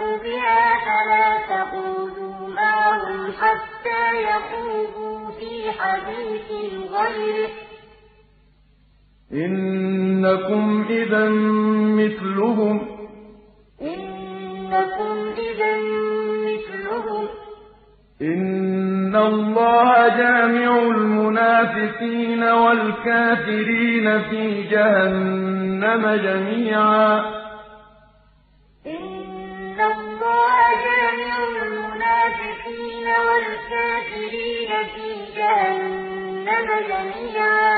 وَيُسْتَهْزَأُ بِهَا فَلَا تَقْعُدُوا مَعَهُمْ حَتَّىٰ يَخُوضُوا فِي حَدِيثٍ غَيْرِهِ ۚ إِنَّكُمْ إِذًا مِّثْلُهُمْ ۗ إِنَّ اللَّهَ جَامِعُ الْمُنَافِقِينَ وَالْكَافِرِينَ فِي جَهَنَّمَ جَمِيعًا جَهَنَّمَ جَمِيعًا.